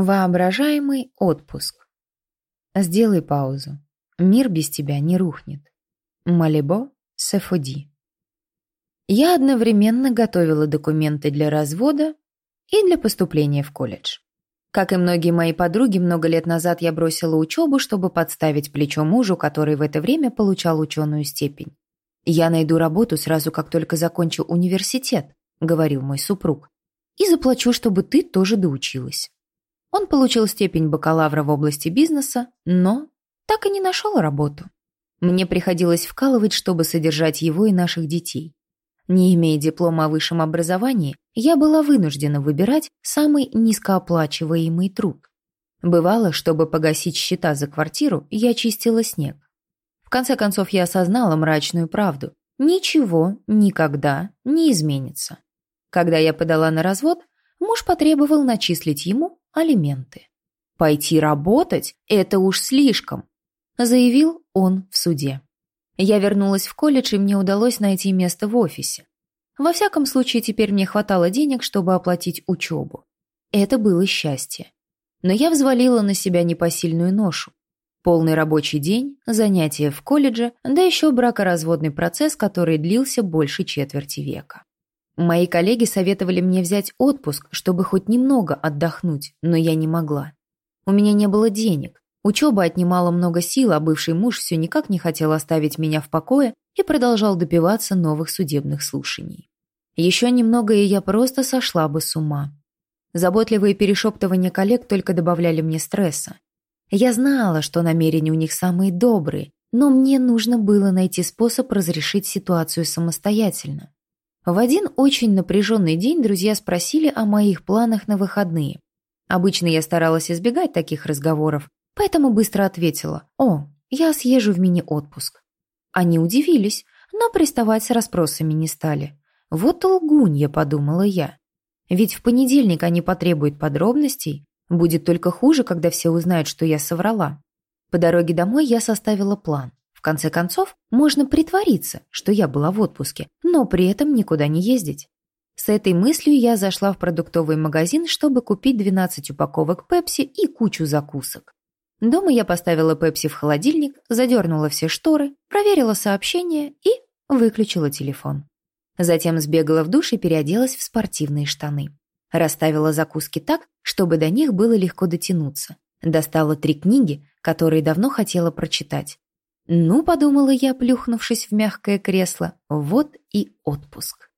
Воображаемый отпуск. Сделай паузу. Мир без тебя не рухнет. Малибо Сефоди. Я одновременно готовила документы для развода и для поступления в колледж. Как и многие мои подруги, много лет назад я бросила учебу, чтобы подставить плечо мужу, который в это время получал ученую степень. «Я найду работу сразу, как только закончу университет», — говорил мой супруг, «и заплачу, чтобы ты тоже доучилась». Он получил степень бакалавра в области бизнеса, но так и не нашел работу. Мне приходилось вкалывать, чтобы содержать его и наших детей. Не имея диплома о высшем образовании, я была вынуждена выбирать самый низкооплачиваемый труд. Бывало, чтобы погасить счета за квартиру, я чистила снег. В конце концов, я осознала мрачную правду. Ничего никогда не изменится. Когда я подала на развод, муж потребовал начислить ему алименты. «Пойти работать – это уж слишком», – заявил он в суде. Я вернулась в колледж, и мне удалось найти место в офисе. Во всяком случае, теперь мне хватало денег, чтобы оплатить учебу. Это было счастье. Но я взвалила на себя непосильную ношу. Полный рабочий день, занятия в колледже, да еще бракоразводный процесс, который длился больше четверти века. Мои коллеги советовали мне взять отпуск, чтобы хоть немного отдохнуть, но я не могла. У меня не было денег, Учеба отнимала много сил, а бывший муж все никак не хотел оставить меня в покое и продолжал добиваться новых судебных слушаний. Еще немного, и я просто сошла бы с ума. Заботливые перешептывания коллег только добавляли мне стресса. Я знала, что намерения у них самые добрые, но мне нужно было найти способ разрешить ситуацию самостоятельно. В один очень напряженный день друзья спросили о моих планах на выходные. Обычно я старалась избегать таких разговоров, поэтому быстро ответила «О, я съезжу в мини-отпуск». Они удивились, но приставать с расспросами не стали. «Вот лгунья», — подумала я. Ведь в понедельник они потребуют подробностей. Будет только хуже, когда все узнают, что я соврала. По дороге домой я составила план. В конце концов, можно притвориться, что я была в отпуске, но при этом никуда не ездить. С этой мыслью я зашла в продуктовый магазин, чтобы купить 12 упаковок пепси и кучу закусок. Дома я поставила Пепси в холодильник, задернула все шторы, проверила сообщения и выключила телефон. Затем сбегала в душ и переоделась в спортивные штаны. Расставила закуски так, чтобы до них было легко дотянуться. Достала три книги, которые давно хотела прочитать. Ну, подумала я, плюхнувшись в мягкое кресло, вот и отпуск.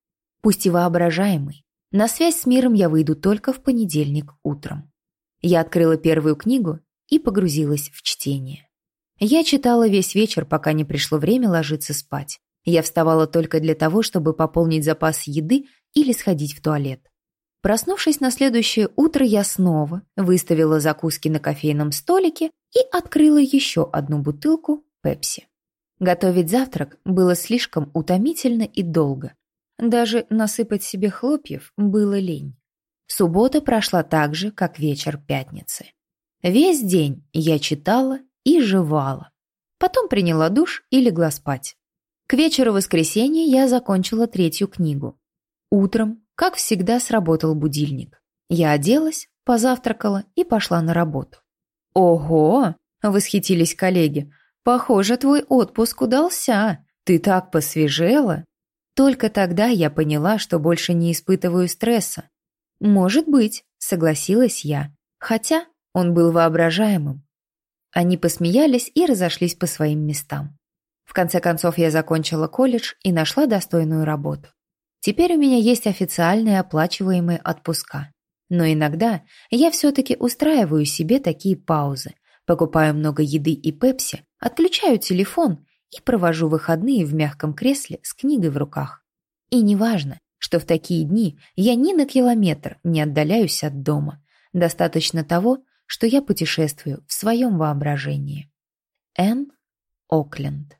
Пусть и воображаемый. На связь с миром я выйду только в понедельник утром. Я открыла первую книгу и погрузилась в чтение. Я читала весь вечер, пока не пришло время ложиться спать. Я вставала только для того, чтобы пополнить запас еды или сходить в туалет. Проснувшись на следующее утро, я снова выставила закуски на кофейном столике и открыла еще одну бутылку пепси. Готовить завтрак было слишком утомительно и долго. Даже насыпать себе хлопьев было лень. Суббота прошла так же, как вечер пятницы. Весь день я читала и жевала. Потом приняла душ и легла спать. К вечеру воскресенья я закончила третью книгу. Утром, как всегда, сработал будильник. Я оделась, позавтракала и пошла на работу. «Ого!» – восхитились коллеги. «Похоже, твой отпуск удался. Ты так посвежела!» Только тогда я поняла, что больше не испытываю стресса. «Может быть», – согласилась я. Хотя он был воображаемым. Они посмеялись и разошлись по своим местам. В конце концов, я закончила колледж и нашла достойную работу. Теперь у меня есть официальные оплачиваемые отпуска. Но иногда я все-таки устраиваю себе такие паузы, покупаю много еды и пепси, отключаю телефон и провожу выходные в мягком кресле с книгой в руках. И неважно, что в такие дни я ни на километр не отдаляюсь от дома. Достаточно того, что я путешествую в своем воображении. Энн Окленд